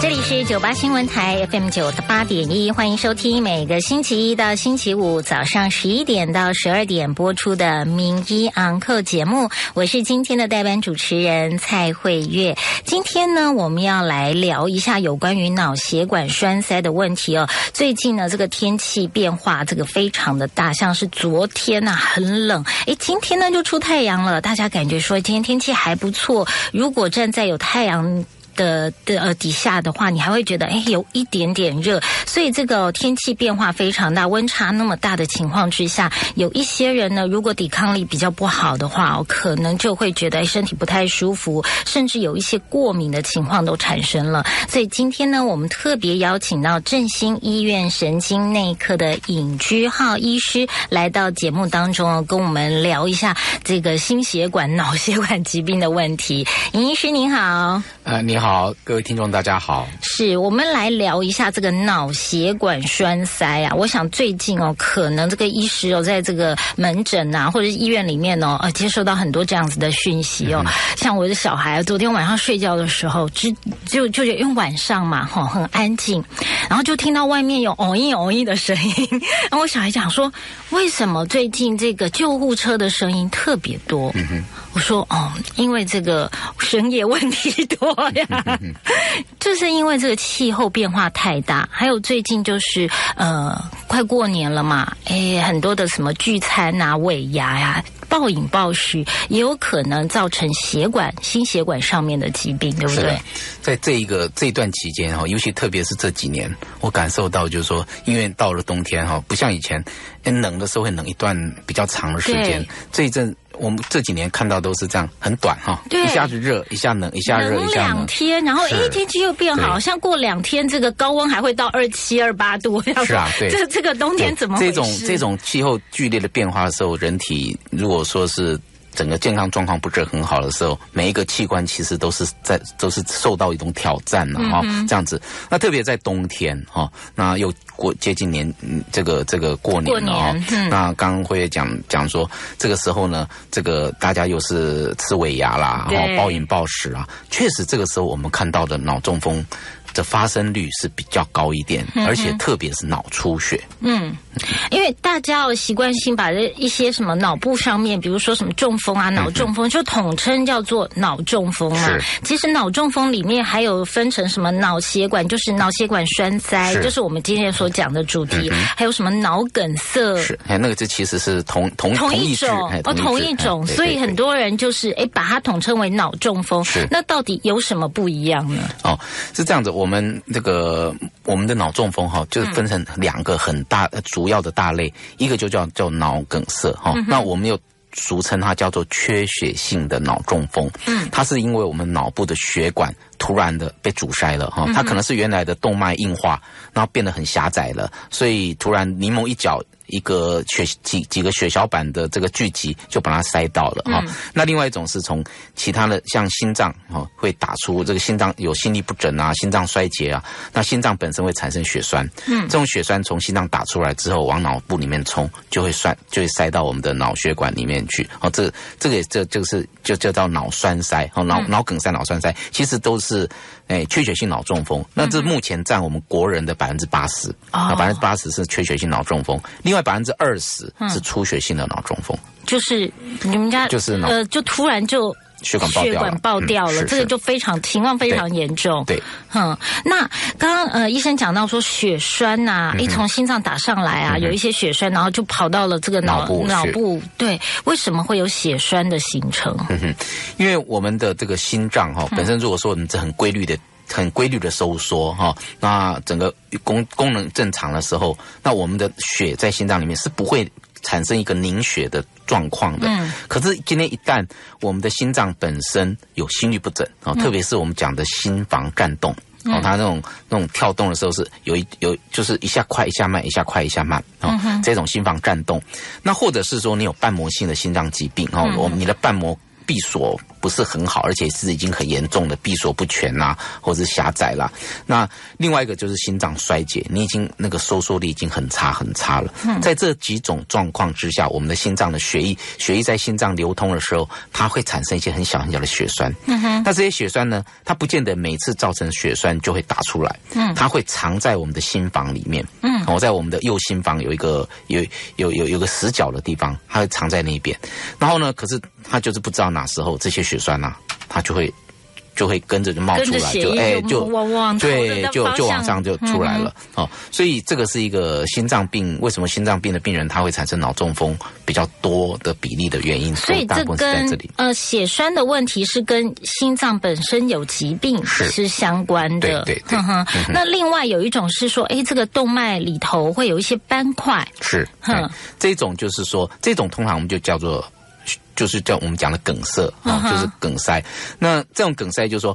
这里是九八新闻台 FM 九八点一，欢迎收听每个星期一到星期五早上十一点到十二点播出的《名医昂扣》节目。我是今天的代班主持人蔡慧月。今天呢，我们要来聊一下有关于脑血管栓塞的问题哦。最近呢，这个天气变化这个非常的大，像是昨天呐很冷，诶，今天呢就出太阳了，大家感觉说今天天气还不错。如果站在有太阳。的的呃底下的话，你还会觉得哎有一点点热，所以这个天气变化非常大，温差那么大的情况之下，有一些人呢，如果抵抗力比较不好的话哦，可能就会觉得身体不太舒服，甚至有一些过敏的情况都产生了。所以今天呢，我们特别邀请到振兴医院神经内科的尹居浩医师来到节目当中，跟我们聊一下这个心血管、脑血管疾病的问题。尹医师您好，呃，你好。各位听众，大家好。是我们来聊一下这个脑血管栓塞啊。我想最近哦，可能这个医师哦，在这个门诊啊，或者是医院里面哦，呃，接收到很多这样子的讯息哦。像我的小孩昨天晚上睡觉的时候，就就就因为晚上嘛，哈，很安静，然后就听到外面有哦一哦一的声音。然后我小孩讲说，为什么最近这个救护车的声音特别多？我说哦，因为这个神也问题多呀，就是因为这个气候变化太大，还有最近就是呃快过年了嘛，哎，很多的什么聚餐啊、尾牙呀。暴饮暴食也有可能造成血管、心血管上面的疾病，对不对？在这一个这一段期间哈，尤其特别是这几年，我感受到就是说，因为到了冬天哈，不像以前，冷的时候会冷一段比较长的时间。这一阵我们这几年看到都是这样，很短哈，一下子热，一下冷，一下热，一下冷。两天，然后哎，天气又变好，像过两天这个高温还会到二七二八度。是啊，对，这这个冬天怎么？这种这种气候剧烈的变化的时候，人体如果说是。整个健康状况不是很好的时候，每一个器官其实都是在都是受到一种挑战了哈。这样子，那特别在冬天哈，那又过接近年这个这个过年了哈。那刚刚辉讲讲说，这个时候呢，这个大家又是吃尾牙啦，然后暴饮暴食啊，确实这个时候我们看到的脑中风。的发生率是比较高一点，而且特别是脑出血。嗯，因为大家要习惯性把这一些什么脑部上面，比如说什么中风啊、脑中风，就统称叫做脑中风啊。其实脑中风里面还有分成什么脑血管，就是脑血管栓塞，就是我们今天所讲的主题。还有什么脑梗塞？是，哎，那个这其实是同同同一种哦，同一种。所以很多人就是哎，把它统称为脑中风。是，那到底有什么不一样呢？哦，是这样子。我们这个我们的脑中风哈，就是分成两个很大主要的大类，一个就叫叫脑梗塞哈，那我们又俗称它叫做缺血性的脑中风。嗯，它是因为我们脑部的血管突然的被阻塞了哈，它可能是原来的动脉硬化，然后变得很狭窄了，所以突然柠檬一角。一个血几几个血小板的这个聚集就把它塞到了哈。那另外一种是从其他的像心脏哈会打出这个心脏有心力不整啊，心脏衰竭啊，那心脏本身会产生血栓。嗯，这种血栓从心脏打出来之后往脑部里面冲，就会栓就会塞到我们的脑血管里面去。哦，这这个这就是就叫做脑栓塞哦，脑脑梗塞、脑栓塞其实都是。哎，缺血性脑中风，那这目前占我们国人的百分之八十，啊，百分之八十是缺血性脑中风，另外百分之二十是出血性的脑中风，就是你们家就是呃，就突然就。血管爆掉，血管爆掉了，这个就非常情况非常严重。对，嗯，那刚刚呃医生讲到说血栓呐，一从心脏打上来啊，有一些血栓，然后就跑到了这个脑脑部。对，为什么会有血栓的形成？因为我们的这个心脏哈，本身如果说我们这很规律的、很规律的收缩哈，那整个功功能正常的时候，那我们的血在心脏里面是不会。产生一个凝血的状况的，嗯，可是今天一旦我们的心脏本身有心律不整啊，特别是我们讲的心房颤动，哦，它那种那种跳动的时候是有一有就是一下快一下慢，一下快一下慢啊，这种心房颤动，那或者是说你有瓣膜性的心脏疾病哦，我们你的瓣膜。闭锁不是很好，而且是已经很严重的闭锁不全呐，或者是狭窄啦。那另外一个就是心脏衰竭，你已经那个收缩力已经很差很差了。在这几种状况之下，我们的心脏的血液血液在心脏流通的时候，它会产生一些很小很小的血栓。嗯哼，那这些血栓呢，它不见得每次造成血栓就会打出来。嗯，它会藏在我们的心房里面。嗯，我在我们的右心房有一个有有有有个死角的地方，它会藏在那边。然后呢，可是它就是不知道哪时候这些血栓呐，它就会。就会跟着就冒出来，就哎就对，就就往上就出来了哦。所以这个是一个心脏病，为什么心脏病的病人他会产生脑中风比较多的比例的原因？所以这跟呃血栓的问题是跟心脏本身有疾病是相关的。对对。那另外有一种是说，哎，这个动脉里头会有一些斑块。是。哼，这种就是说，这种通常我们就叫做。就是叫我们讲的梗塞啊，就是梗塞。那这种梗塞就是说，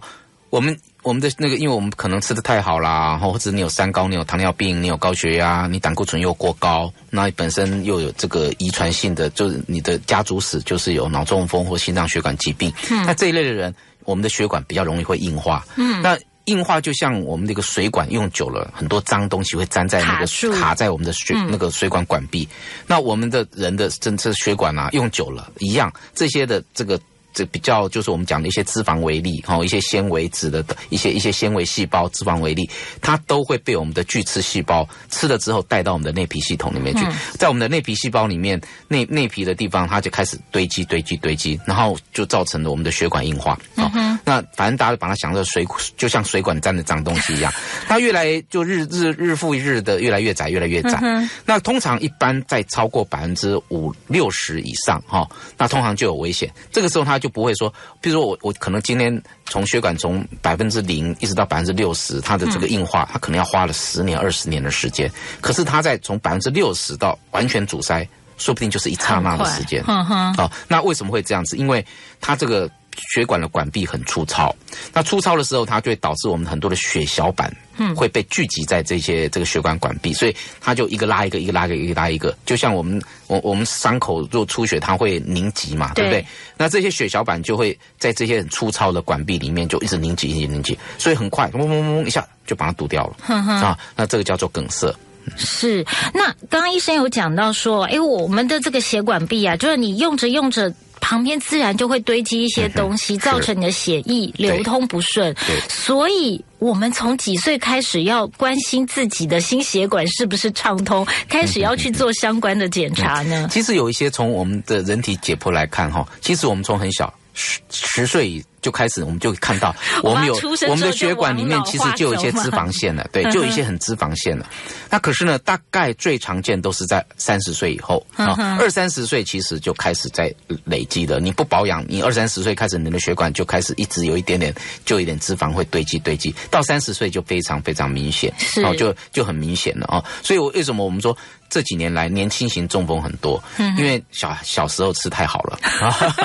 我们我们的那个，因为我们可能吃的太好啦，然后或者你有三高，你有糖尿病，你有高血压，你胆固醇又过高，那本身又有这个遗传性的，就是你的家族史就是有脑中风或心脏血管疾病。那这一类的人，我们的血管比较容易会硬化。嗯，那。硬化就像我们这个水管用久了，很多脏东西会粘在那个卡在我们的水那个水管管壁。那我们的人的这这血管啊，用久了一样，这些的这个。这比较就是我们讲的一些脂肪微粒，哈，一些纤维质的一些一些纤维细胞、脂肪微粒，它都会被我们的巨噬细胞吃了之后带到我们的内皮系统里面去，在我们的内皮细胞里面内内皮的地方，它就开始堆积堆积堆积，然后就造成了我们的血管硬化。啊，那反正大家把它想着水就像水管沾的脏东西一样，它越来就日日日复一日的越来越窄越来越窄。那通常一般在超过百分之五六十以上，哈，那通常就有危险。这个时候它。就不会说，比如说我我可能今天从血管从百分之零一直到百分之六十，它的这个硬化，它可能要花了十年二十年的时间。可是它在从百分之六十到完全阻塞，说不定就是一刹那的时间。好，那为什么会这样子？因为它这个。血管的管壁很粗糙，那粗糙的时候，它就会导致我们很多的血小板会被聚集在这些这个血管管壁，所以它就一个拉一个，一个拉一个，一个拉一个，就像我们我我们伤口若出血，它会凝集嘛，对不对？那这些血小板就会在这些很粗糙的管壁里面就一直凝集，一直凝集，所以很快嗡嗡嗡一下就把它堵掉了啊。那这个叫做梗塞。是。那刚刚医生有讲到说，哎，我们的这个血管壁啊，就是你用着用着。旁边自然就会堆积一些东西，造成你的血液流通不顺。所以，我们从几岁开始要关心自己的心血管是不是畅通，开始要去做相关的检查呢？其实有一些从我们的人体解剖来看，哈，其实我们从很小十十岁。就开始，我们就看到 我们有我们的血管里面其实就有一些脂肪腺了，对，就有一些很脂肪腺了。那可是呢，大概最常见都是在三十岁以后啊，二三十岁其实就开始在累积的。你不保养，你二三十岁开始，你的血管就开始一直有一点点，就一点脂肪会堆积堆积，到三十岁就非常非常明显，哦，就就很明显了啊。所以，我为什么我们说这几年来年轻型中风很多？因为小小时候吃太好了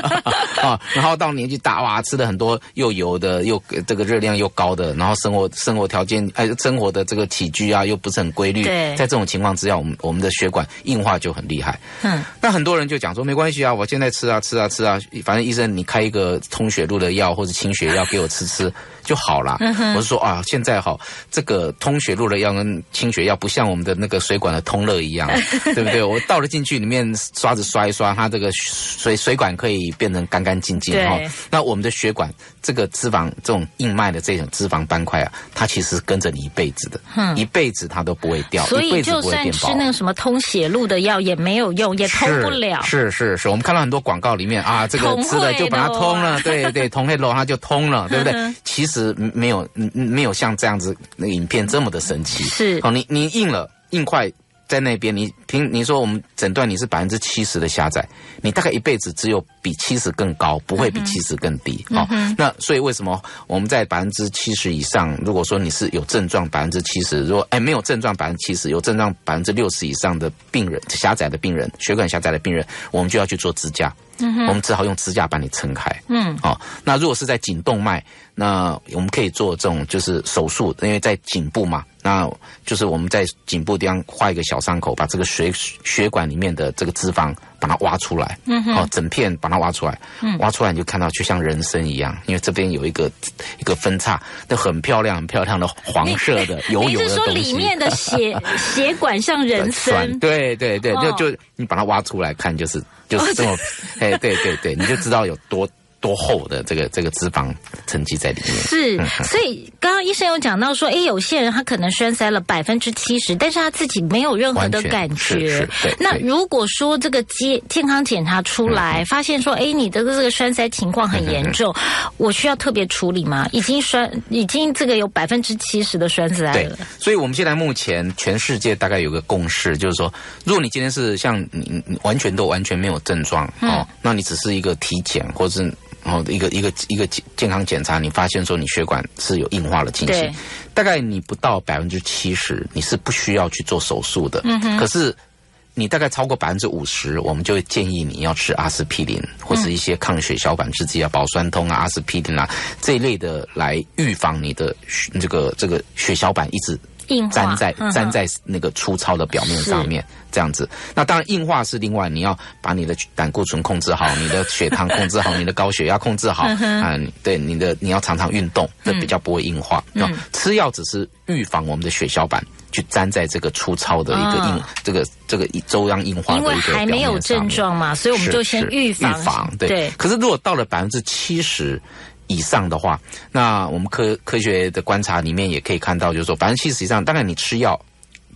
啊，然后到年纪大哇，吃的。很多又油的，又这个热量又高的，然后生活生活条件哎，生活的这个起居啊，又不是很规律。在这种情况之下，我们我们的血管硬化就很厉害。嗯，那很多人就讲说没关系啊，我现在吃啊吃啊吃啊，反正医生你开一个通血路的药或者清血药给我吃吃。就好了。我是说啊，现在哈，这个通血路的药跟清血药不像我们的那个水管的通乐一样，对不对？我倒了进去，里面刷子刷一刷，它这个水水管可以变成干干净净哈。那我们的血管这个脂肪这种硬脉的这种脂肪斑块啊，它其实跟着你一辈子的，一辈子它都不会掉，所以就算吃那个什么通血路的药也没有用，也通不了。是是是，我们看到很多广告里面啊，这个吃了就把它通了，对对，通黑路它就通了，对不对？其实。没有，没有像这样子那影片这么的神奇。是哦，你你硬了硬块在那边，你听你说我们诊断你是百分之七十的狭窄，你大概一辈子只有比七十更高，不会比七十更低。哦，那所以为什么我们在百分之七十以上？如果说你是有症状百分之七十，如果哎没有症状百分之七十，有症状百分之六十以上的病人，狭窄的病人，血管狭窄的病人，我们就要去做支架。嗯我们只好用支架把你撑开。嗯，好，那如果是在颈动脉。那我们可以做这种就是手术，因为在颈部嘛，那就是我们在颈部地方画一个小伤口，把这个血。血血管里面的这个脂肪把它挖出来，嗯哼，哦，整片把它挖出来，嗯，挖出来你就看到就像人参一样，因为这边有一个一个分叉，那很漂亮很漂亮的黄色的 油油的东西。你是说里面的血 血管像人参？对对对，就就你把它挖出来看，就是就是这么，哎，对对对，你就知道有多。多厚的这个这个脂肪沉积在里面？是，所以刚刚医生有讲到说，哎，有些人他可能栓塞了百分之七十，但是他自己没有任何的感觉。那如果说这个健健康检查出来，发现说，哎，你的这个栓塞情况很严重，我需要特别处理吗？已经栓，已经这个有百分之七十的栓塞了。所以我们现在目前全世界大概有个共识，就是说，如果你今天是像你你完全都完全没有症状哦，那你只是一个体检或者是。然后一个一个一个健康检查，你发现说你血管是有硬化的情形，大概你不到百分之七十，你是不需要去做手术的。嗯哼。可是你大概超过百分之五十，我们就会建议你要吃阿司匹林或是一些抗血小板制剂啊、保酸通啊、阿司匹林啊这一类的，来预防你的这个这个血小板一直。粘在粘在那个粗糙的表面上面，这样子。那当然硬化是另外，你要把你的胆固醇控制好，你的血糖控制好，你的高血压控制好啊。对，你的你要常常运动，这比较不会硬化。嗯，吃药只是预防我们的血小板去粘在这个粗糙的一个硬这个这个周央硬化的一个还没有症状嘛，所以我们就先预防。预防对。可是如果到了百分之七十。以上的话，那我们科科学的观察里面也可以看到，就是说，百分之七十以上，当然你吃药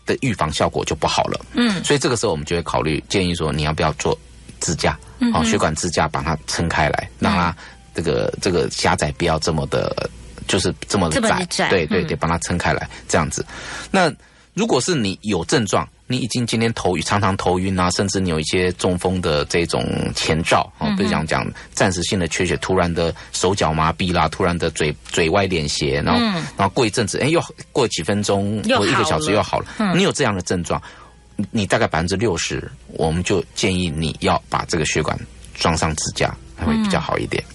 的预防效果就不好了。嗯，所以这个时候我们就会考虑建议说，你要不要做支架？好，血管支架把它撑开来，让它这个这个狭窄不要这么的，就是这么窄。对对对，把它撑开来，这样子。那如果是你有症状，你已经今天头晕，常常头晕啊，甚至你有一些中风的这种前兆啊，比如讲讲暂时性的缺血，突然的手脚麻痹啦，突然的嘴嘴歪脸斜，然后然后过一阵子，哎，又过几分钟或一个小时又好了。你有这样的症状，你大概百分之六十，我们就建议你要把这个血管装上支架，会比较好一点。嗯，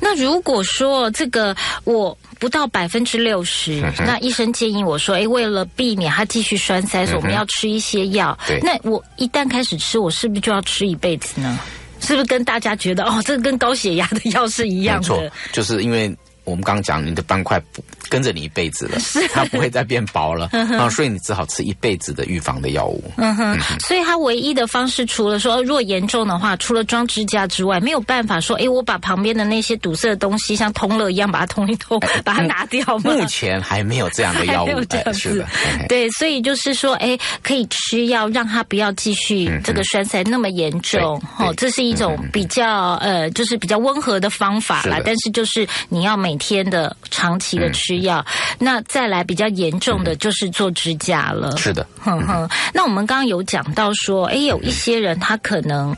那如果说这个我。不到百分之六十，那医生建议我说：“哎，为了避免他继续栓塞，我们要吃一些药。那我一旦开始吃，我是不是就要吃一辈子呢？是不是跟大家觉得哦，这个跟高血压的药是一样的？就是因为。我们刚刚讲，你的斑块不跟着你一辈子了，它不会再变薄了 啊，所以你只好吃一辈子的预防的药物。嗯哼，所以它唯一的方式，除了说如果严重的话，除了装支架之外，没有办法说，哎，我把旁边的那些堵塞的东西，像通了一样把它通一通，把它拿掉吗？目前还没有这样的药物，是的。对，所以就是说，哎，可以吃药，让它不要继续这个栓塞那么严重。哦，这是一种比较呃，就是比较温和的方法啦。但是就是你要每天的长期的吃药，那再来比较严重的就是做指甲了。是的，哼哼。那我们刚刚有讲到说，哎，有一些人他可能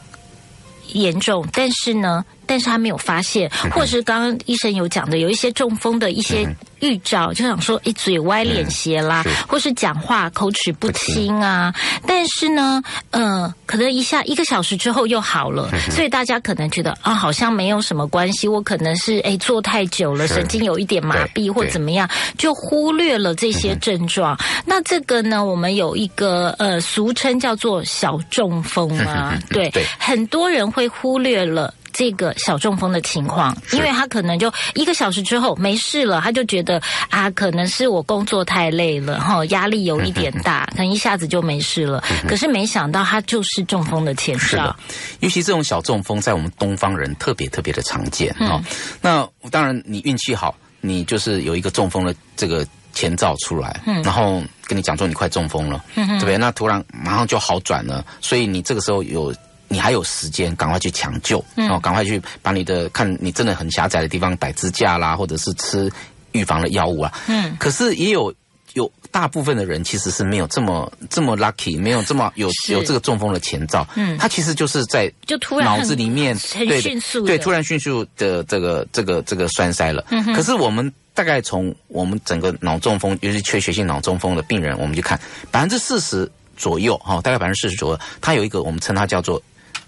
严重，但是呢。但是他没有发现，或者是刚刚医生有讲的，有一些中风的一些预兆，就想说，哎，嘴歪脸斜啦，或是讲话口齿不清啊。但是呢，呃，可能一下一个小时之后又好了，所以大家可能觉得啊，好像没有什么关系，我可能是哎坐太久了，神经有一点麻痹或怎么样，就忽略了这些症状。那这个呢，我们有一个呃俗称叫做小中风啊，对，很多人会忽略了。这个小中风的情况，因为他可能就一个小时之后没事了，他就觉得啊，可能是我工作太累了，哈，压力有一点大，可能一下子就没事了。可是没想到他就是中风的前兆。尤其这种小中风，在我们东方人特别特别的常见啊。那当然，你运气好，你就是有一个中风的这个前兆出来，然后跟你讲说你快中风了，对不对？那突然马上就好转了，所以你这个时候有。你还有时间，赶快去抢救，哦，赶快去把你的看你真的很狭窄的地方摆支架啦，或者是吃预防的药物啊。嗯，可是也有有大部分的人其实是没有这么这么 lucky，没有这么有有这个中风的前兆。嗯，他其实就是在就突然脑子里面很迅速对突然迅速的这个这个这个栓塞了。嗯可是我们大概从我们整个脑中风，尤其缺血性脑中风的病人，我们就看百分之四十左右哈，大概百分之四十左右，他有一个我们称它叫做。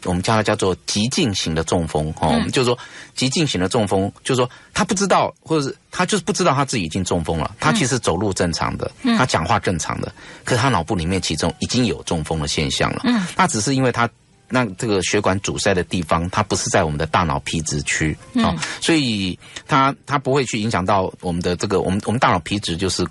我们叫它叫做急进型的中风哦，我们就说急进型的中风，就是说他不知道，或者是他就是不知道他自己已经中风了，他其实走路正常的，他讲话正常的，可是他脑部里面其中已经有中风的现象了，嗯，那只是因为他。那这个血管阻塞的地方，它不是在我们的大脑皮质区啊，所以它它不会去影响到我们的这个我们我们大脑皮质就是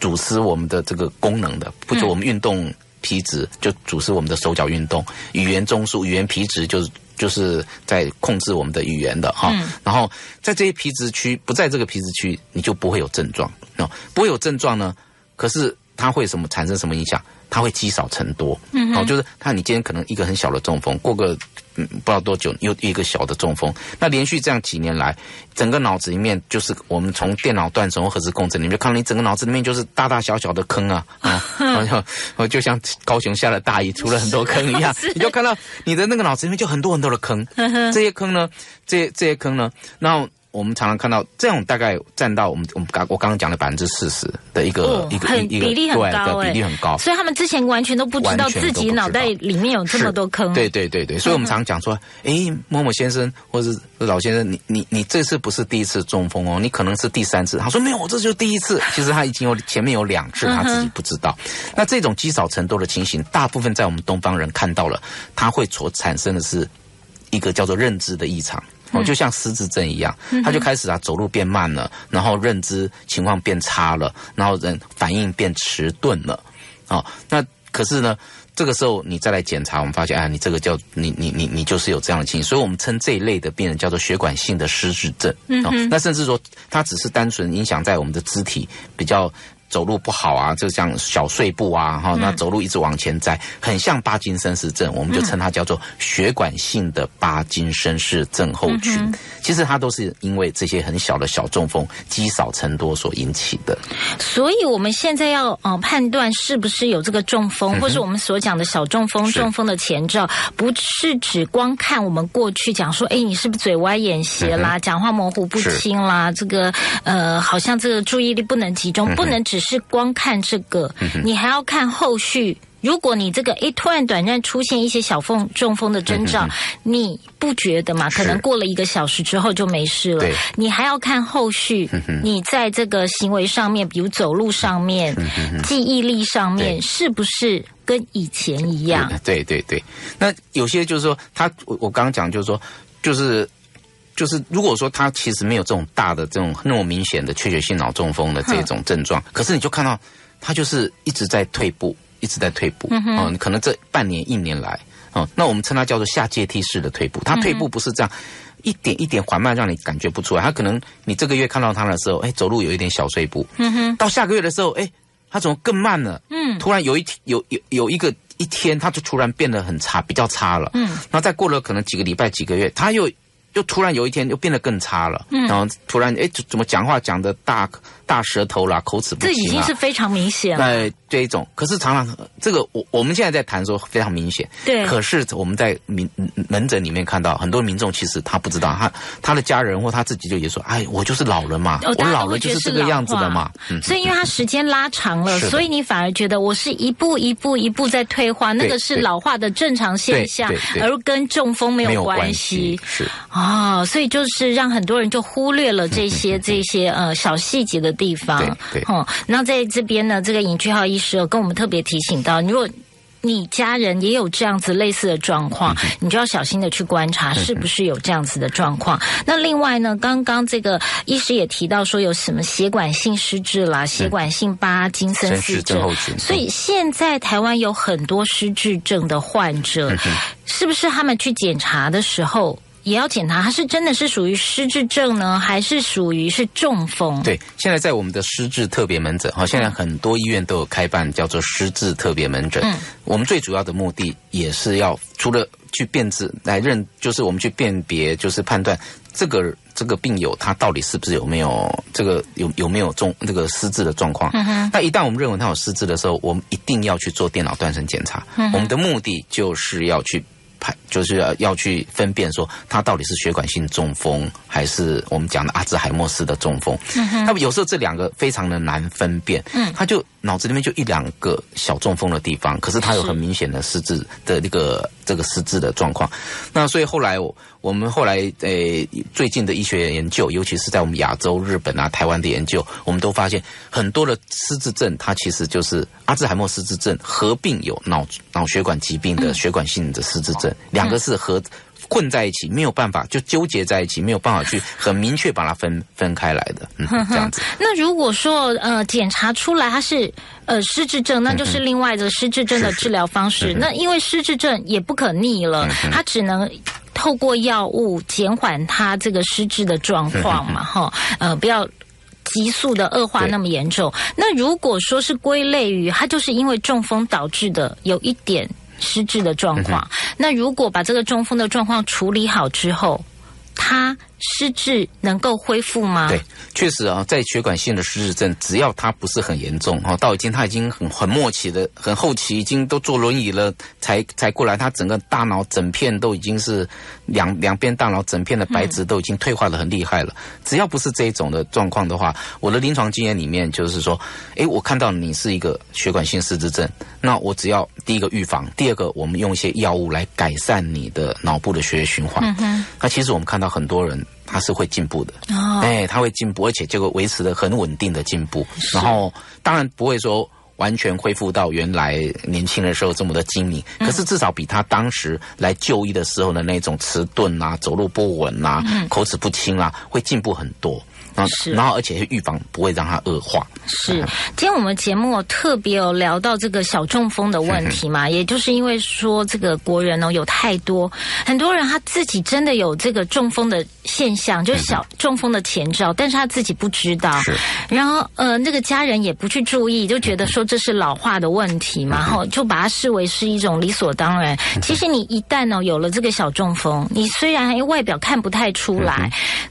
主持我们的这个功能的，不就我们运动皮质就主持我们的手脚运动，语言中枢语言皮质就是就是在控制我们的语言的哈。然后在这些皮质区不在这个皮质区，你就不会有症状啊，不会有症状呢。可是它会什么产生什么影响？它会积少成多，嗯，哦，就是看你今天可能一个很小的中风，过个嗯不知道多久又一个小的中风，那连续这样几年来，整个脑子里面就是我们从电脑断层或核磁共振里面看到你整个脑子里面就是大大小小的坑啊，啊，好像哦就像高雄下了大雨出了很多坑一样，你就看到你的那个脑子里面就很多很多的坑，这些坑呢，这这些坑呢，然后。我们常常看到这种大概占到我们我们刚我刚刚讲的百分之四十的一个一个一个比例很高比例很高，所以他们之前完全都不知道自己脑袋里面有这么多坑。对对对对，所以我们常讲说，哎，某某先生或者是老先生，你你你这次不是第一次中风哦，你可能是第三次。他说没有，我这就是第一次。其实他已经有前面有两次，他自己不知道。那这种积少成多的情形，大部分在我们东方人看到了，他会所产生的是一个叫做认知的异常。哦，就像失智症一样，他就开始啊走路变慢了，然后认知情况变差了，然后人反应变迟钝了。哦，那可是呢，这个时候你再来检查，我们发现，啊，你这个叫你你你你就是有这样的情形，所以我们称这一类的病人叫做血管性的失智症。嗯，那甚至说，它只是单纯影响在我们的肢体比较。走路不好啊，就像小碎步啊，哈，那走路一直往前栽，很像巴金森氏症，我们就称它叫做血管性的巴金森氏症候群。其实它都是因为这些很小的小中风积少成多所引起的。所以我们现在要呃判断是不是有这个中风，或是我们所讲的小中风、中风的前兆，不是只光看我们过去讲说，哎，你是不是嘴歪眼斜啦，讲话模糊不清啦，这个呃，好像这个注意力不能集中，不能只。是光看这个，你还要看后续。如果你这个诶突然短暂出现一些小风中风的征兆，你不觉得吗？可能过了一个小时之后就没事了。你还要看后续，你在这个行为上面，比如走路上面、记忆力上面，是不是跟以前一样？对对对。那有些就是说，他我我刚刚讲就是说，就是就是如果说他其实没有这种大的这种那么明显的缺血性脑中风的这种症状，可是你就看到他就是一直在退步。一直在退步，嗯，可能这半年一年来，哦，那我们称它叫做下阶梯式的退步。它退步不是这样一点一点缓慢，让你感觉不出来。他可能你这个月看到他的时候，哎，走路有一点小碎步，嗯哼，到下个月的时候，哎，他怎么更慢了？嗯，突然有一天有有有一个一天，他就突然变得很差，比较差了，嗯，然后再过了可能几个礼拜、几个月，他又又突然有一天又变得更差了，嗯，然后突然哎，怎么讲话讲的大？大舌头啦，口齿不清啊，这已经是非常明显了。哎，这一种，可是常常这个我我们现在在谈说非常明显，对。可是我们在民门诊里面看到很多民众，其实他不知道，他他的家人或他自己就也说，哎，我就是老人嘛，我老了就是这个样子的嘛。所以因为他时间拉长了，所以你反而觉得我是一步一步一步在退化，那个是老化的正常现象，而跟中风没有关系。是啊，所以就是让很多人就忽略了这些这些呃小细节的。地方，对，哦，那在这边呢，这个尹俊浩医师跟我们特别提醒到，如果你家人也有这样子类似的状况，你就要小心的去观察是不是有这样子的状况。那另外呢，刚刚这个医师也提到说，有什么血管性失智啦，血管性巴金森氏症，所以现在台湾有很多失智症的患者，是不是他们去检查的时候？也要检查，他是真的是属于失智症呢，还是属于是中风？对，现在在我们的失智特别门诊，哈，现在很多医院都有开办叫做失智特别门诊。嗯，我们最主要的目的也是要除了去辨质来认，就是我们去辨别，就是判断这个这个病友他到底是不是有没有这个有有没有中这个失智的状况。嗯哼，那一旦我们认为他有失智的时候，我们一定要去做电脑断层检查。嗯，我们的目的就是要去。就是要要去分辨说，他到底是血管性中风，还是我们讲的阿兹海默氏的中风。嗯那么有时候这两个非常的难分辨。嗯，他就脑子里面就一两个小中风的地方，可是他有很明显的失智的那个这个失智的状况。那所以后来我们后来诶最近的医学研究，尤其是在我们亚洲、日本啊、台湾的研究，我们都发现很多的失智症，它其实就是阿兹海默失智症合并有脑脑血管疾病的血管性的失智症，两个是合。混在一起没有办法，就纠结在一起，没有办法去很明确把它分分开来的，嗯，这样子。那如果说呃检查出来它是呃失智症，那就是另外的失智症的治疗方式。那因为失智症也不可逆了，它只能透过药物减缓它这个失智的状况嘛，哈，呃，不要急速的恶化那么严重。那如果说是归类于它就是因为中风导致的，有一点。失智的状况，那如果把这个中风的状况处理好之后，他。失智能够恢复吗？对，确实啊，在血管性的失智症，只要它不是很严重哈，到已经他已经很很末期的、很后期，已经都坐轮椅了，才才过来，他整个大脑整片都已经是两两边大脑整片的白质都已经退化的很厉害了。只要不是这一种的状况的话，我的临床经验里面就是说，诶，我看到你是一个血管性失智症，那我只要第一个预防，第二个我们用一些药物来改善你的脑部的血液循环。那其实我们看到很多人。它是会进步的，哦。哎，它会进步，而且这个维持的很稳定的进步。然后当然不会说完全恢复到原来年轻的时候这么的精明，可是至少比他当时来就医的时候的那种迟钝啊、走路不稳啊、口齿不清啊，会进步很多。是，然后而且预防不会让它恶化。是，今天我们节目特别有聊到这个小中风的问题嘛，也就是因为说这个国人哦有太多很多人他自己真的有这个中风的现象，就是小中风的前兆，但是他自己不知道。是，然后呃那个家人也不去注意，就觉得说这是老化的问题嘛，然后就把它视为是一种理所当然。其实你一旦呢有了这个小中风，你虽然外表看不太出来，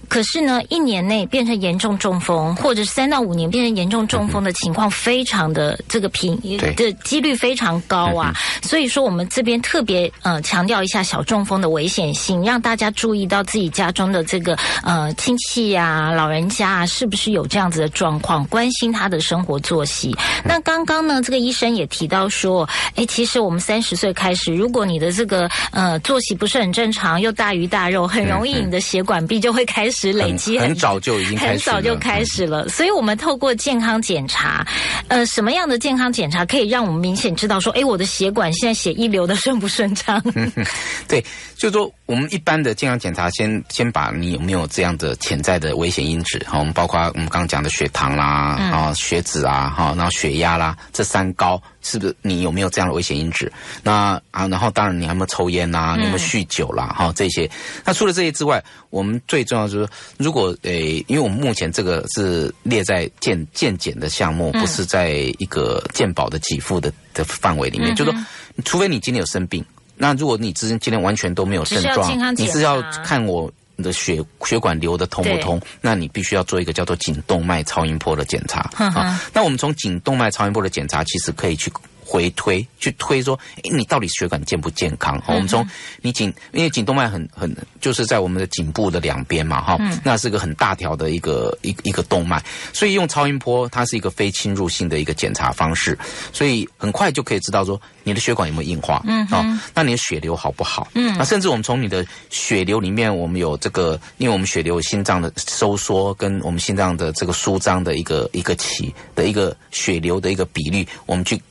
可是呢一年内变成。严重中风，或者三到五年变成严重中风的情况，非常的这个频的几率非常高啊。所以说，我们这边特别呃强调一下小中风的危险性，让大家注意到自己家中的这个呃亲戚啊、老人家啊，是不是有这样子的状况，关心他的生活作息。那刚刚呢，这个医生也提到说，哎，其实我们三十岁开始，如果你的这个呃作息不是很正常，又大鱼大肉，很容易你的血管壁就会开始累积，很早就已经。很早就开始了，所以我们透过健康检查，呃，什么样的健康检查可以让我们明显知道说，哎，我的血管现在血一流的顺不顺畅？对，就是说我们一般的健康检查，先先把你有没有这样的潜在的危险因子，哈，我们包括我们刚刚讲的血糖啦，啊，血脂啊，哈，然后血压啦，这三高。是不是你有没有这样的危险因子？那啊，然后当然你有没有抽烟呐？你有没有酗酒啦？哈，这些。那除了这些之外，我们最重要就是，如果诶，因为我们目前这个是列在健健检的项目，不是在一个健保的给付的的范围里面。就是说，除非你今天有生病，那如果你之前今天完全都没有症状，你是要看我。的血血管流的通不通？那你必须要做一个叫做颈动脉超音波的检查啊。那我们从颈动脉超音波的检查，其实可以去。回推去推说，哎，你到底血管健不健康？我们从你颈，因为颈动脉很很就是在我们的颈部的两边嘛，哈，那是个很大条的一个一一个动脉，所以用超音波，它是一个非侵入性的一个检查方式，所以很快就可以知道说你的血管有没有硬化，嗯，哦，那你的血流好不好？嗯，那甚至我们从你的血流里面，我们有这个，因为我们血流心脏的收缩跟我们心脏的这个舒张的一个一个起的一个血流的一个比率，我们去。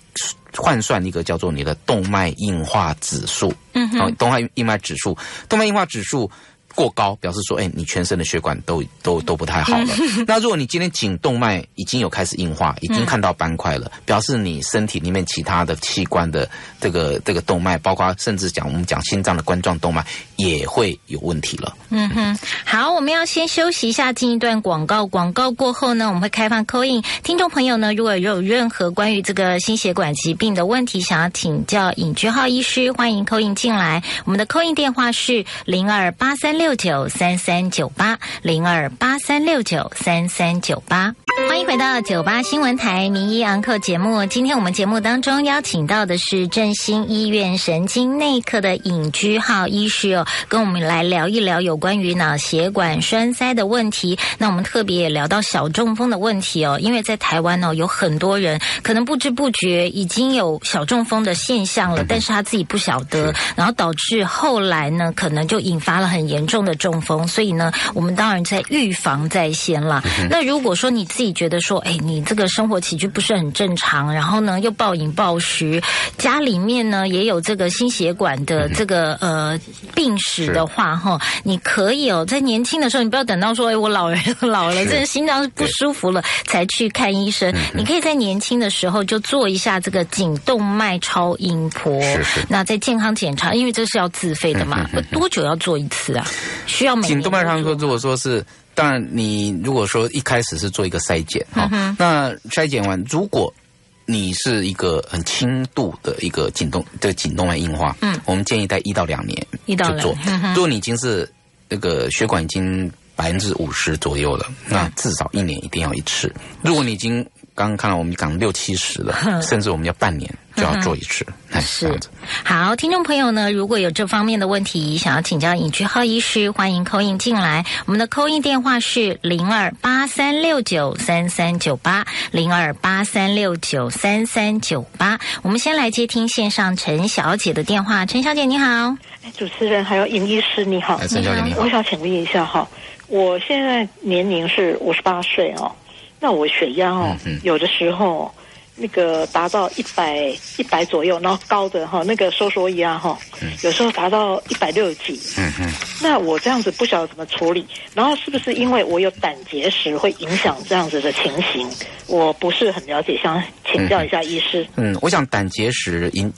换算一个叫做你的动脉硬化指数，嗯哼，动脉硬脉指数，动脉硬化指数。过高表示说，哎，你全身的血管都都都不太好了。那如果你今天颈动脉已经有开始硬化，已经看到斑块了，表示你身体里面其他的器官的这个这个动脉，包括甚至讲我们讲心脏的冠状动脉也会有问题了。嗯哼，好，我们要先休息一下，进一段广告。广告过后呢，我们会开放扣印。听众朋友呢，如果有任何关于这个心血管疾病的问题，想要请教尹居浩医师，欢迎扣印进来。我们的扣印电话是零二八三六六九三三九八零二八三六九三三九八。欢迎回到九八新闻台名医昂课节目。今天我们节目当中邀请到的是振兴医院神经内科的尹居浩医师哦，跟我们来聊一聊有关于脑血管栓塞的问题。那我们特别也聊到小中风的问题哦，因为在台湾哦，有很多人可能不知不觉已经有小中风的现象了，但是他自己不晓得，然后导致后来呢，可能就引发了很严的中风。所以呢，我们当然在预防在先了。那如果说你自己觉得说，哎，你这个生活起居不是很正常，然后呢又暴饮暴食，家里面呢也有这个心血管的这个呃病史的话，哈，你可以哦，在年轻的时候，你不要等到说，哎，我老人老了，这心脏不舒服了才去看医生，你可以在年轻的时候就做一下这个颈动脉超音波。是是。那在健康检查，因为这是要自费的嘛，多久要做一次啊？需要每颈动脉超音波，如果说是。当然，你如果说一开始是做一个筛检哈，那筛检完，如果你是一个很轻度的一个颈动的颈动脉硬化，嗯，我们建议在一到两年就做。如果你已经是那个血管已经百分之五十左右了，那至少一年一定要一次。如果你已经刚刚看到我们讲六七十了，甚至我们要半年就要做一次。是好，听众朋友呢，如果有这方面的问题，想要请教尹居浩医师，欢迎扣印进来。我们的扣印电话是零二八三六九三三九八零二八三六九三三九八。我们先来接听线上陈小姐的电话。陈小姐你好，主持人还有尹医师你好，陈小姐你好，我想请问一下哈，我现在年龄是五十八岁哦。那我血压哦，有的时候那个达到一百一百左右，然后高的哈那个收缩压哈，有时候达到一百六十几。嗯嗯。那我这样子不晓得怎么处理，然后是不是因为我有胆结石会影响这样子的情形？我不是很了解，想请教一下医师。嗯，我想胆结石引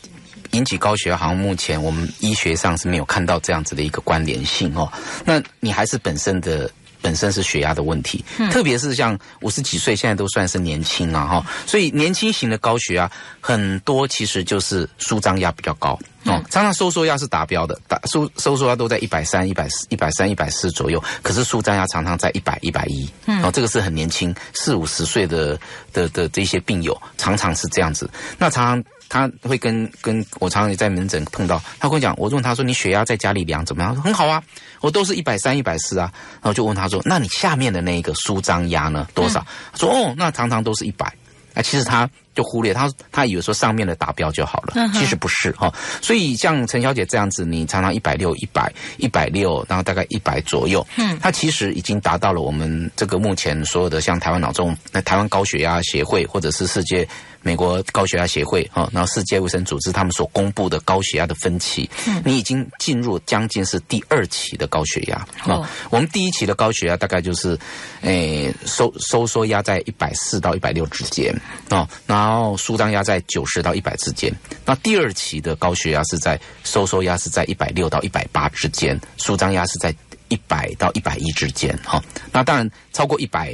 引起高血压，好像目前我们医学上是没有看到这样子的一个关联性哦。那你还是本身的。本身是血压的问题，特别是像五十几岁，现在都算是年轻啊哈，所以年轻型的高血压很多其实就是舒张压比较高。哦，常常收缩压是达标的，达收收缩压都在一百三、一百四、一百三、一百四左右，可是舒张压常常在一百、一百一，哦，这个是很年轻四五十岁的的的这些病友常常是这样子，那常常。他会跟跟我常常也在门诊碰到，他会讲，我问他说你血压在家里量怎么样？他说很好啊，我都是一百三、一百四啊。然后就问他说，那你下面的那一个舒张压呢？多少？他说哦，那常常都是一百。哎，其实他就忽略他，他以为说上面的达标就好了，其实不是哈。所以像陈小姐这样子，你常常一百六、一百、一百六，然后大概一百左右，嗯，他其实已经达到了我们这个目前所有的像台湾脑中、那台湾高血压协会或者是世界。美国高血压协会啊，然后世界卫生组织他们所公布的高血压的分期，你已经进入将近是第二期的高血压啊。我们第一期的高血压大概就是，诶收收缩压在一百四到一百六之间啊，然后舒张压在九十到一百之间。那第二期的高血压是在收缩压是在一百六到一百八之间，舒张压是在一百到一百一之间哈。那当然超过一百。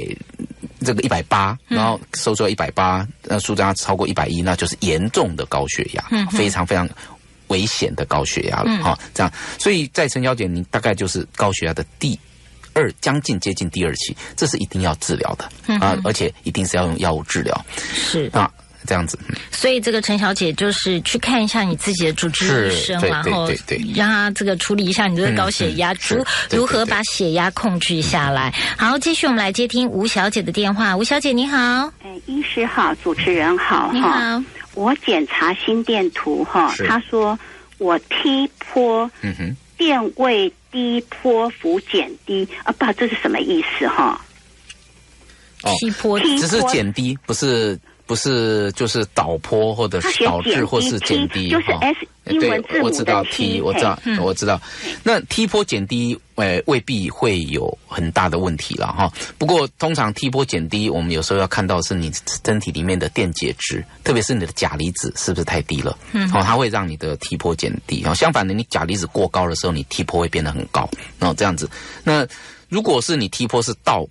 这个一百八，然后收缩一百八，那，舒张超过一百一，那就是严重的高血压，非常非常危险的高血压了哈。这样，所以在陈小姐，你大概就是高血压的第二，将近接近第二期，这是一定要治疗的啊，而且一定是要用药物治疗。是啊。这样子，所以这个陈小姐就是去看一下你自己的主治医生，然后让他这个处理一下你这个高血压，如如何把血压控制下来。好，继续我们来接听吴小姐的电话。吴小姐你好，哎，医师好，主持人好，你好。我检查心电图哈，他说我 T 波，嗯哼，电位低，波幅减低啊，不知道这是什么意思哈？T 波只是减低，不是。不是，就是导坡或者是导致或是减低，就是 S 英文字母的 T，我知道，我知道。那 T 坡减低，呃，未必会有很大的问题了哈。不过通常 T 坡减低，我们有时候要看到是你身体里面的电解质，特别是你的钾离子是不是太低了？嗯，哦，它会让你的 T 坡减低。哦，相反的，你钾离子过高的时候，你 T 坡会变得很高。然后这样子，那如果是你 T 坡是倒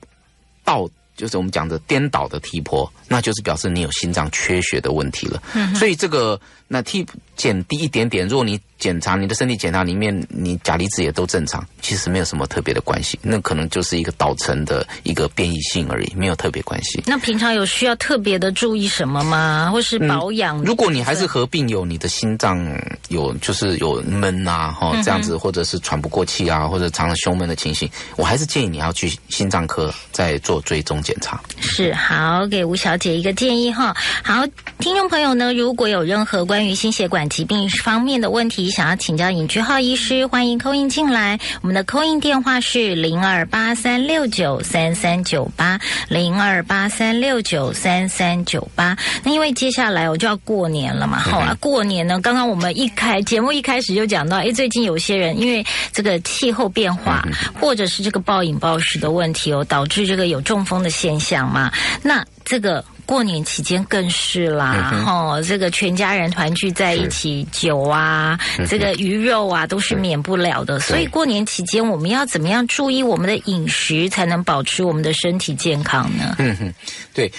倒。就是我们讲的颠倒的踢坡，那就是表示你有心脏缺血的问题了。所以这个那 T 减低一点点。如果你检查你的身体检查里面，你钾离子也都正常，其实没有什么特别的关系，那可能就是一个导成的一个变异性而已，没有特别关系。那平常有需要特别的注意什么吗？或是保养？如果你还是合并有你的心脏有就是有闷啊哈这样子，或者是喘不过气啊，或者常常胸闷的情形，我还是建议你要去心脏科再做追踪检查。是好，给吴小姐一个建议哈。好，听众朋友呢，如果有任何关于心血管疾病方面的问题，想要请教尹居浩医师，欢迎扣印进来。我们的扣印电话是零二八三六九三三九八零二八三六九三三九八。那因为接下来我就要过年了嘛，好啊，过年呢，刚刚我们一开节目一开始就讲到，哎，最近有些人因为这个气候变化，或者是这个暴饮暴食的问题哦，导致这个有中风的现象嘛。那这个。过年期间更是啦，哈，这个全家人团聚在一起，酒啊，这个鱼肉啊，都是免不了的。所以过年期间，我们要怎么样注意我们的饮食，才能保持我们的身体健康呢？嗯哼，对，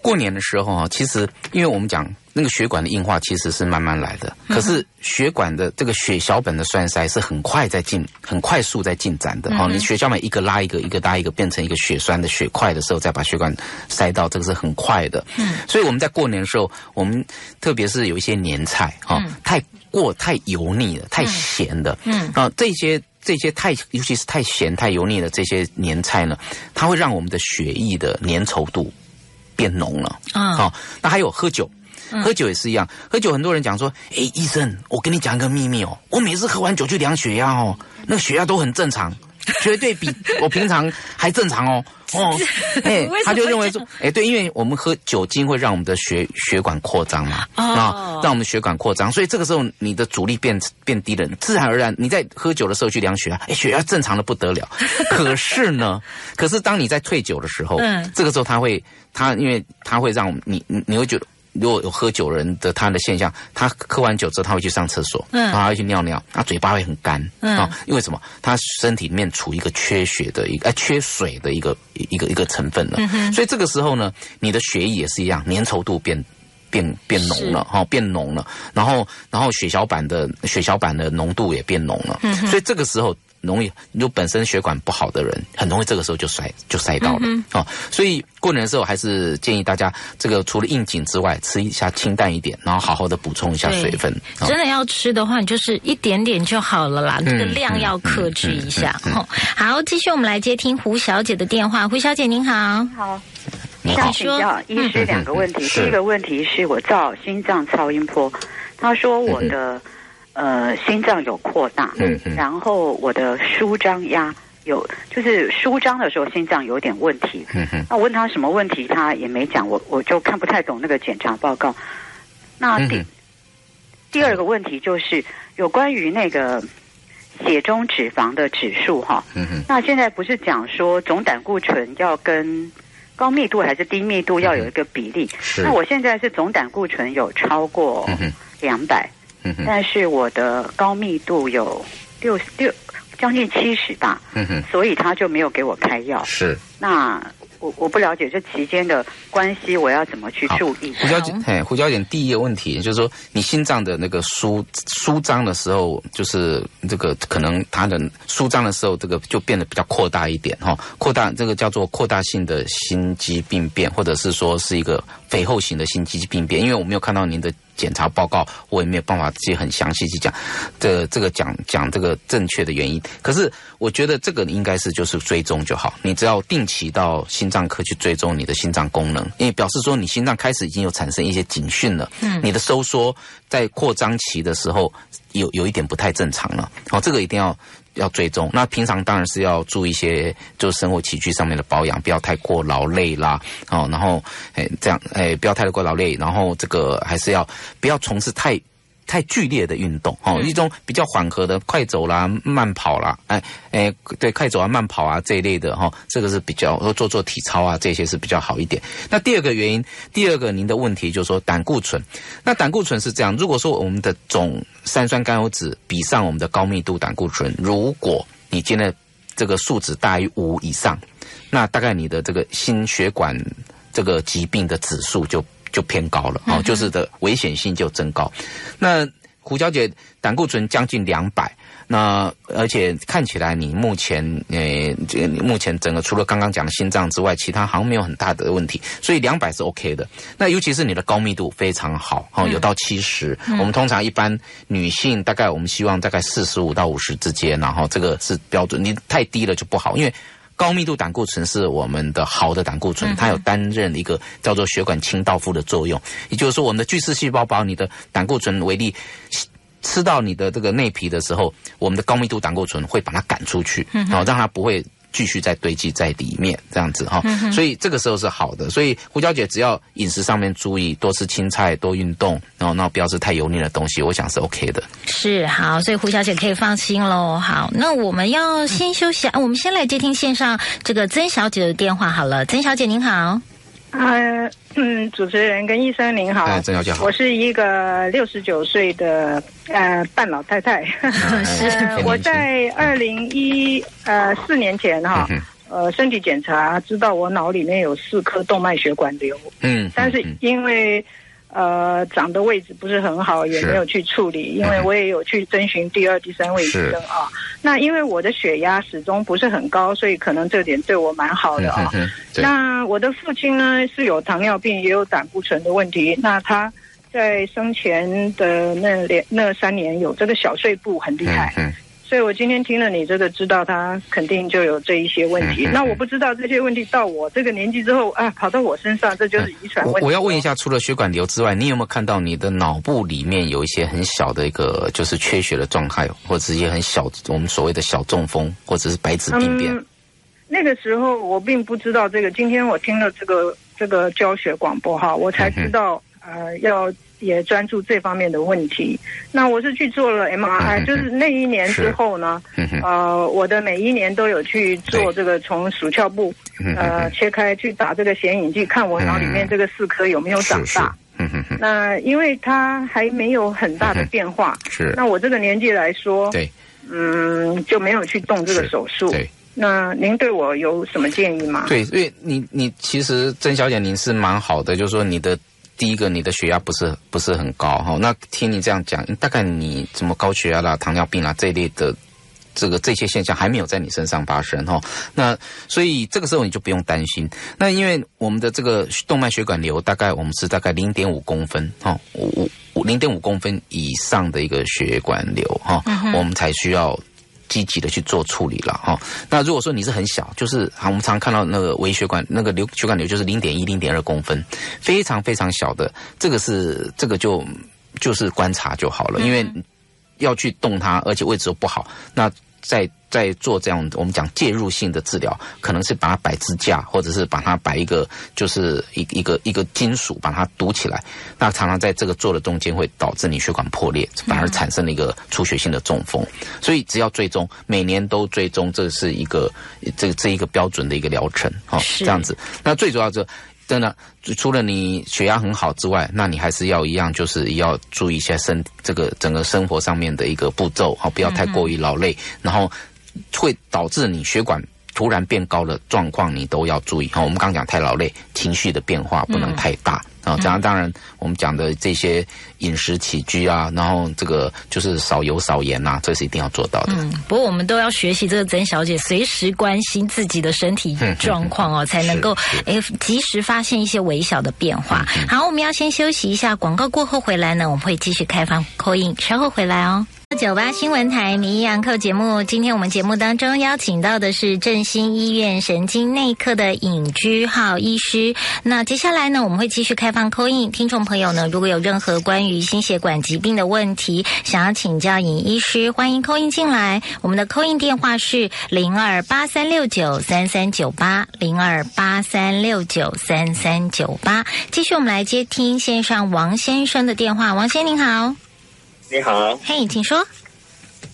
过年的时候啊，其实因为我们讲。那个血管的硬化其实是慢慢来的，可是血管的这个血小板的栓塞是很快在进、很快速在进展的。哦，你血小板一个拉一个，一个拉一个，变成一个血栓的血块的时候，再把血管塞到，这个是很快的。嗯，所以我们在过年的时候，我们特别是有一些年菜，哈，太过太油腻了，太咸的，嗯，啊，这些这些太，尤其是太咸、太油腻的这些年菜呢，它会让我们的血液的粘稠度变浓了。啊，好，那还有喝酒。喝酒也是一样，喝酒很多人讲说，哎，医生，我跟你讲一个秘密哦，我每次喝完酒去量血压哦，那血压都很正常，绝对比我平常还正常哦。哦，哎，他就认为说，哎，对，因为我们喝酒精会让我们的血血管扩张嘛，啊，让我们血管扩张，所以这个时候你的阻力变变低了，自然而然你在喝酒的时候去量血压，哎，血压正常的不得了。可是呢，可是当你在退酒的时候，嗯，这个时候他会，他因为他会让，你你会觉得。如果有喝酒人的他的现象，他喝完酒之后他会去上厕所，嗯，他会去尿尿，他嘴巴会很干，嗯，啊，因为什么？他身体里面处于一个缺血的一个，哎，缺水的一个一个一个成分了，嗯所以这个时候呢，你的血液也是一样，粘稠度变变变浓了，哈，变浓了，然后然后血小板的血小板的浓度也变浓了，嗯，所以这个时候。容易，就本身血管不好的人，很容易这个时候就摔就摔到了哦。所以过年的时候，还是建议大家这个除了应景之外，吃一下清淡一点，然后好好的补充一下水分。真的要吃的话，你就是一点点就好了啦，这个量要克制一下。好，继续我们来接听胡小姐的电话。胡小姐您好，好，想请教医师两个问题。第一个问题是我照心脏超音波，他说我的。呃，心脏有扩大，嗯嗯，然后我的舒张压有，就是舒张的时候心脏有点问题，嗯哼。那我问他什么问题，他也没讲，我我就看不太懂那个检查报告。那第第二个问题就是有关于那个血中脂肪的指数哈，嗯哼。那现在不是讲说总胆固醇要跟高密度还是低密度要有一个比例？是。那我现在是总胆固醇有超过两百。但是我的高密度有六六将近七十吧，所以他就没有给我开药。是那我我不了解这期间的关系，我要怎么去注意？胡小姐，嘿，胡小姐，第一个问题就是说，你心脏的那个舒舒张的时候，就是这个可能它的舒张的时候，这个就变得比较扩大一点哈，扩大这个叫做扩大性的心肌病变，或者是说是一个肥厚型的心肌病变，因为我没有看到您的。检查报告我也没有办法直接很详细去讲，这这个讲讲这个正确的原因。可是我觉得这个应该是就是追踪就好，你只要定期到心脏科去追踪你的心脏功能，因为表示说你心脏开始已经有产生一些警讯了。嗯，你的收缩在扩张期的时候有有一点不太正常了。好，这个一定要。要追踪，那平常当然是要注意一些，就是生活起居上面的保养，不要太过劳累啦，哦，然后，哎，这样，哎，不要太过劳累，然后这个还是要不要从事太。太剧烈的运动哦，一种比较缓和的快走啦、慢跑啦，哎哎，对，快走啊、慢跑啊这一类的哈，这个是比较做做体操啊，这些是比较好一点。那第二个原因，第二个您的问题就是说胆固醇。那胆固醇是这样，如果说我们的总三酸甘油酯比上我们的高密度胆固醇，如果你今天这个数值大于五以上，那大概你的这个心血管这个疾病的指数就。就偏高了哦，就是的危险性就增高。那胡小姐胆固醇将近两百。那而且看起来你目前呃，这目前整个除了刚刚讲的心脏之外，其他好像没有很大的问题，所以两百是 OK 的。那尤其是你的高密度非常好，哦，有到七十。我们通常一般女性大概我们希望大概四十五到五十之间，然后这个是标准。你太低了就不好，因为高密度胆固醇是我们的好的胆固醇，它有担任一个叫做血管清道夫的作用。也就是说，我们的巨噬细胞把你的胆固醇为例。吃到你的这个内皮的时候，我们的高密度胆固醇会把它赶出去，哦，让它不会继续再堆积在里面，这样子哈。所以这个时候是好的。所以胡小姐只要饮食上面注意，多吃青菜，多运动，然后那不要吃太油腻的东西，我想是 OK 的。是好，所以胡小姐可以放心喽。好，那我们要先休息啊，我们先来接听线上这个曾小姐的电话好了。曾小姐您好。呃，嗯，主持人跟医生您好，郑小姐好，我是一个六十九岁的呃半老太太，是我在二零一呃四年前哈，呃身体检查知道我脑里面有四颗动脉血管瘤，嗯，但是因为。呃，长的位置不是很好，也没有去处理，因为我也有去征询第二、第三位医生啊。那因为我的血压始终不是很高，所以可能这点对我蛮好的啊。那我的父亲呢是有糖尿病，也有胆固醇的问题。那他在生前的那两那三年有这个小碎步很厉害。所以，我今天听了你这个，知道他肯定就有这一些问题。那我不知道这些问题到我这个年纪之后啊，跑到我身上，这就是遗传问题。我要问一下，除了血管瘤之外，你有没有看到你的脑部里面有一些很小的一个就是缺血的状态，或者一些很小我们所谓的小中风，或者是白质病变？那个时候我并不知道这个。今天我听了这个这个教学广播哈，我才知道呃要。也专注这方面的问题。那我是去做了 MRI，就是那一年之后呢，呃，我的每一年都有去做这个从鼠鞘部呃切开去打这个显影剂，看我脑里面这个四颗有没有长大。那因为它还没有很大的变化，是。那我这个年纪来说，对，嗯，就没有去动这个手术。对。那您对我有什么建议吗？对，因为你你其实曾小姐您是蛮好的，就是说你的。第一个，你的血压不是不是很高哈。那听你这样讲，大概你什么高血压啦、糖尿病啦这一类的，这个这些现象还没有在你身上发生哈。那所以这个时候你就不用担心。那因为我们的这个动脉血管瘤，大概我们是大概零点五公分哈，五五零点五公分以上的一个血管瘤哈，我们才需要。积极的去做处理了哈。那如果说你是很小，就是我们常看到那个微血管那个瘤血管瘤，就是零点一、零点二公分，非常非常小的，这个是这个就就是观察就好了，因为要去动它，而且位置又不好，那。在在做这样我们讲介入性的治疗，可能是把它摆支架，或者是把它摆一个，就是一一个一个金属把它堵起来。那常常在这个做的中间会导致你血管破裂，反而产生了一个出血性的中风。所以只要追踪，每年都追踪，这是一个这这一个标准的一个疗程，哈，这样子。那最主要就。真的，除了你血压很好之外，那你还是要一样，就是要注意一下身这个整个生活上面的一个步骤，好，不要太过于劳累，然后会导致你血管突然变高的状况，你都要注意。好，我们刚讲太劳累，情绪的变化不能太大。啊，这样当然，我们讲的这些饮食起居啊，然后这个就是少油少盐呐，这是一定要做到的。嗯，不过我们都要学习这个曾小姐，随时关心自己的身体状况哦，才能够诶及时发现一些微小的变化。好，我们要先休息一下，广告过后回来呢，我们会继续开放扣印，稍后回来哦。九八新闻台名医杨客节目，今天我们节目当中邀请到的是振兴医院神经内科的尹居浩医师。那接下来呢，我们会继续开放扣印，听众朋友呢，如果有任何关于心血管疾病的问题，想要请教尹医师，欢迎扣印进来。我们的扣印电话是零二八三六九三三九八零二八三六九三三九八。继续，我们来接听线上王先生的电话。王先生您好。你好，嘿，请说。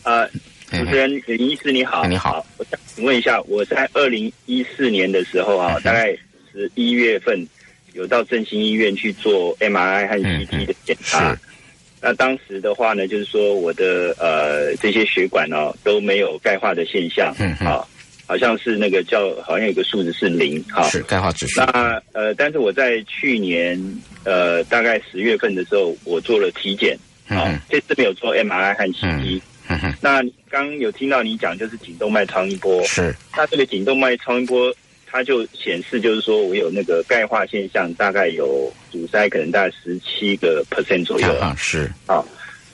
呃，主持人林医师你好，你好，我想请问一下，我在二零一四年的时候啊，大概十一月份有到振兴医院去做 MRI 和 CT 的检查。那当时的话呢，就是说我的呃这些血管哦都没有钙化的现象，嗯啊，好像是那个叫好像有个数字是零，哈，是钙化指数。那呃，但是我在去年呃大概十月份的时候，我做了体检。啊，这次没有做 MRI 和 CT。那刚有听到你讲就是颈动脉超音波，是。那这个颈动脉超音波，它就显示就是说我有那个钙化现象，大概有阻塞，可能大概十七个 percent 左右啊。是。好，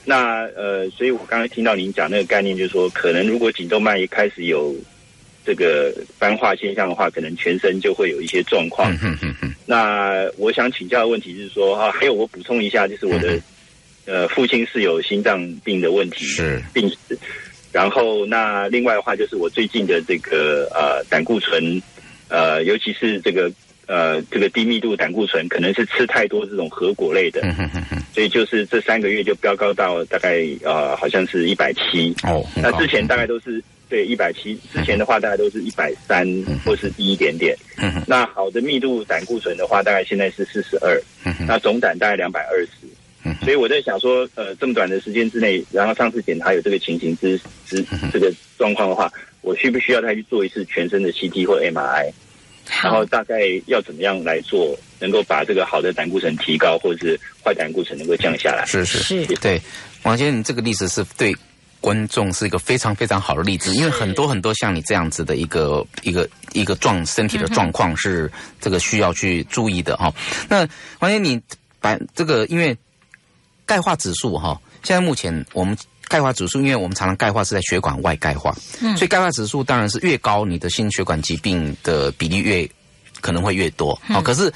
那呃，所以我刚才听到您讲那个概念，就是说可能如果颈动脉一开始有这个斑化现象的话，可能全身就会有一些状况。嗯嗯嗯。那我想请教的问题是说，哈，还有我补充一下，就是我的。呃，父亲是有心脏病的问题，是病史。然后，那另外的话，就是我最近的这个呃胆固醇，呃，尤其是这个呃这个低密度胆固醇，可能是吃太多这种核果类的，所以就是这三个月就飙高到大概呃好像是一百七哦。那之前大概都是对一百七，之前的话大概都是一百三或是低一点点。那好的密度胆固醇的话，大概现在是四十二，那总胆大概两百二十。所以我在想说，呃，这么短的时间之内，然后上次检查有这个情形之之这个状况的话，我需不需要再去做一次全身的 CT 或 MRI？然后大概要怎么样来做，能够把这个好的胆固醇提高，或者是坏胆固醇能够降下来？是是是，对，王先生，你这个例子是对观众是一个非常非常好的例子，因为很多很多像你这样子的一个一个一个状身体的状况是这个需要去注意的哈。那王先生，你把这个因为。钙化指数哈，现在目前我们钙化指数，因为我们常常钙化是在血管外钙化，嗯，所以钙化指数当然是越高，你的心血管疾病的比例越可能会越多。好，可是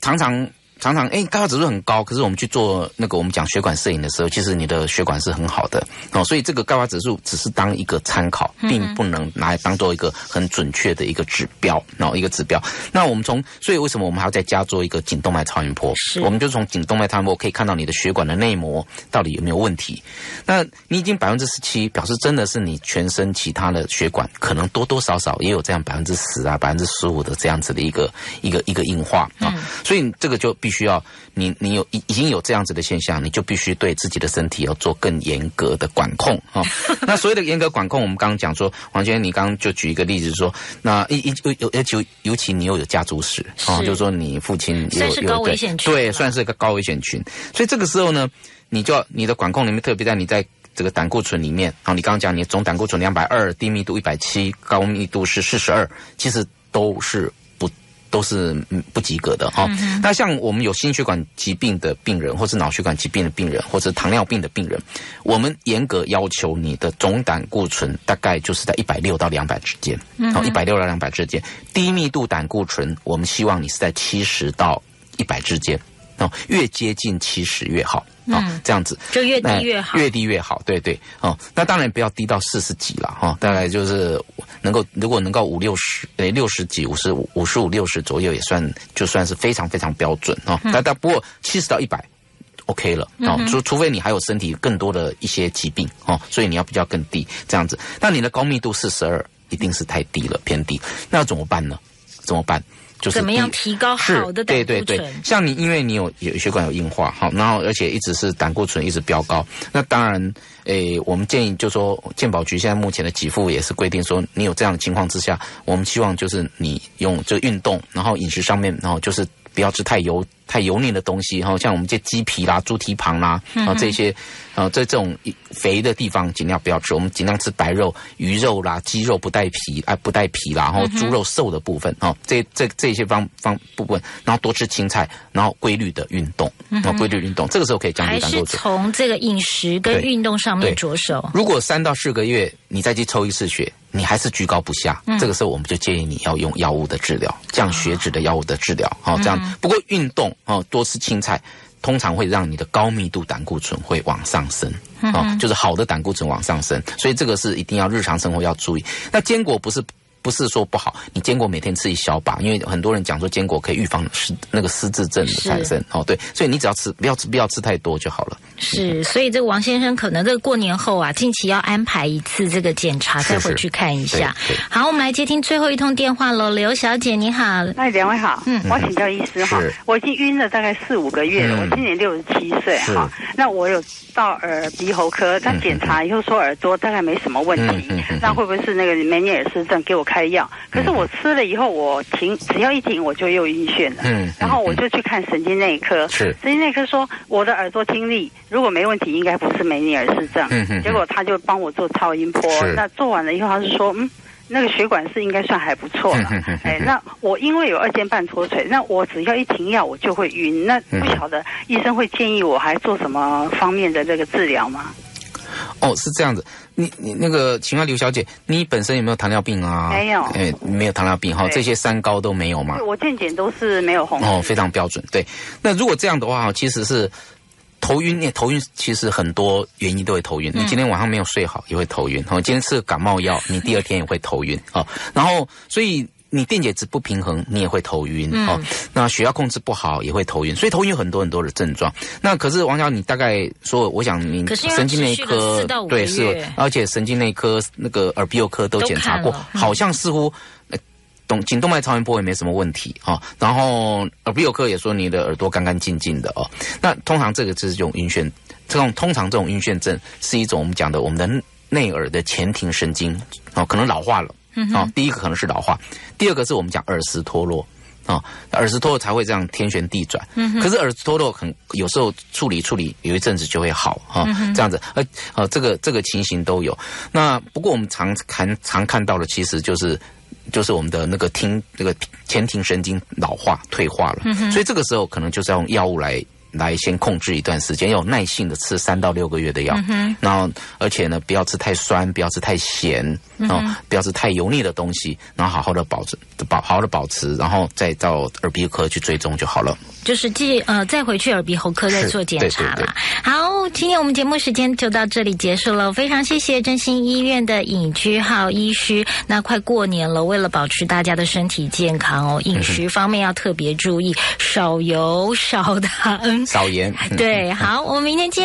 常常。常常哎，钙化指数很高，可是我们去做那个我们讲血管摄影的时候，其实你的血管是很好的哦，所以这个钙化指数只是当一个参考，并不能拿来当做一个很准确的一个指标，然后一个指标。那我们从所以为什么我们还要再加做一个颈动脉超音波？我们就从颈动脉超音波可以看到你的血管的内膜到底有没有问题。那你已经百分之十七，表示真的是你全身其他的血管可能多多少少也有这样百分之十啊、百分之十五的这样子的一个一个一个硬化啊，所以这个就必。需要你，你有已已经有这样子的现象，你就必须对自己的身体要做更严格的管控啊。那所谓的严格管控，我们刚刚讲说，王先生，你刚刚就举一个例子说，那一一有尤其尤其你又有家族史啊，就是说你父亲算是高危险群，对，算是一个高危险群。所以这个时候呢，你就要你的管控里面，特别在你在这个胆固醇里面啊，你刚刚讲你总胆固醇两百二，低密度一百七，高密度是四十二，其实都是。都是不及格的哈。那像我们有心血管疾病的病人，或是脑血管疾病的病人，或者糖尿病的病人，我们严格要求你的总胆固醇大概就是在一百六到两百之间，哦，一百六到两百之间。低密度胆固醇，我们希望你是在七十到一百之间。哦，越接近七十越好啊，这样子就越低越好，越低越好，对对哦。那当然不要低到四十几了哈，大概就是能够如果能够五六十，诶六十几、五十五、五十五、六十左右也算就算是非常非常标准哦。但但不过七十到一百，OK 了哦。除除非你还有身体更多的一些疾病哦，所以你要比较更低这样子。那你的高密度四十二一定是太低了，偏低。那怎么办呢？怎么办？怎么样提高好的胆固醇？像你，因为你有有血管有硬化，好，然后而且一直是胆固醇一直飙高，那当然，诶，我们建议就说，健保局现在目前的给付也是规定说，你有这样的情况之下，我们希望就是你用这运动，然后饮食上面，然后就是不要吃太油。太油腻的东西哈，像我们这鸡皮啦、猪蹄膀啦啊这些，啊在这种肥的地方尽量不要吃，我们尽量吃白肉、鱼肉啦、鸡肉不带皮啊不带皮啦，然后猪肉瘦的部分哈，这这这些方方部分，然后多吃青菜，然后规律的运动，然后规律运动，这个时候可以降低胆固醇。还是从这个饮食跟运动上面着手。如果三到四个月你再去抽一次血。你还是居高不下，这个时候我们就建议你要用药物的治疗，降血脂的药物的治疗，好这样。不过运动哦，多吃青菜，通常会让你的高密度胆固醇会往上升，哦，就是好的胆固醇往上升，所以这个是一定要日常生活要注意。那坚果不是。不是说不好，你坚果每天吃一小把，因为很多人讲说坚果可以预防失那个失智症的产生哦，对，所以你只要吃，不要吃，不要吃太多就好了。是，所以这个王先生可能这个过年后啊，近期要安排一次这个检查，再回去看一下。好，我们来接听最后一通电话喽，刘小姐你好，哎，两位好，嗯，我请教医师哈，我已经晕了大概四五个月了，我今年六十七岁哈，那我有到耳鼻喉科，他检查以后说耳朵大概没什么问题，那会不会是那个梅尼尔氏症？给我开药，可是我吃了以后，我停，只要一停我就又晕眩了。嗯，然后我就去看神经内科，是神经内科说我的耳朵听力如果没问题，应该不是梅尼尔氏症。嗯嗯，结果他就帮我做超音波，那做完了以后，他是说嗯。那个血管是应该算还不错了，哎，那我因为有二尖瓣脱垂，那我只要一停药，我就会晕。那不晓得医生会建议我还做什么方面的这个治疗吗？哦，是这样子。你你那个，请问刘小姐，你本身有没有糖尿病啊？没有，哎，没有糖尿病哈，这些三高都没有吗？我健检都是没有红。哦，非常标准。对，那如果这样的话，其实是。头晕，你头晕其实很多原因都会头晕。你今天晚上没有睡好也会头晕，哦，今天吃感冒药，你第二天也会头晕，哦，然后所以你电解质不平衡，你也会头晕，哦，那血压控制不好也会头晕，所以头晕有很多很多的症状。那可是王小，你大概说，我想你神经内科对是，而且神经内科那个耳鼻喉科都检查过，好像似乎。颈动脉超音波也没什么问题啊，然后耳鼻喉科也说你的耳朵干干净净的哦。那通常这个就是这种晕眩，这种通常这种晕眩症是一种我们讲的我们的内耳的前庭神经哦，可能老化了啊。第一个可能是老化，第二个是我们讲耳石脱落啊，耳石脱落才会这样天旋地转。可是耳石脱落很有时候处理处理有一阵子就会好啊，这样子呃呃这个这个情形都有。那不过我们常看常看到的其实就是。就是我们的那个听那个前庭神经老化退化了，所以这个时候可能就是要用药物来来先控制一段时间，要有耐性的吃三到六个月的药，然后而且呢不要吃太酸，不要吃太咸。哦，不要吃太油腻的东西，然后好好的保持保好好的保持，然后再到耳鼻科去追踪就好了。就是继呃再回去耳鼻喉科再做检查了。好，今天我们节目时间就到这里结束了，非常谢谢真心医院的尹居浩医师。那快过年了，为了保持大家的身体健康哦，饮食方面要特别注意，少油少糖，少言。对，好，我们明天见。